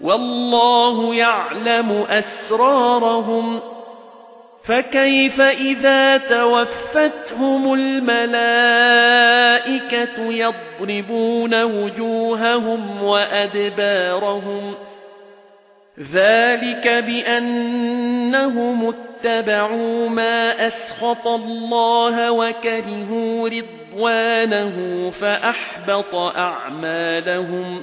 وَاللَّهُ يَعْلَمُ أَسْرَارَهُمْ فَكَيْفَ إِذَا تَوَفَّتْهُمُ الْمَلَائِكَةُ يَضْرِبُونَ وُجُوهَهُمْ وَأَدْبَارَهُمْ ذَلِكَ بِأَنَّهُمُ اتَّبَعُوا مَا أَسْخَطَ اللَّهَ وَكَرِهُوا رِضْوَانَهُ فَأَحْبَطَ أَعْمَالَهُمْ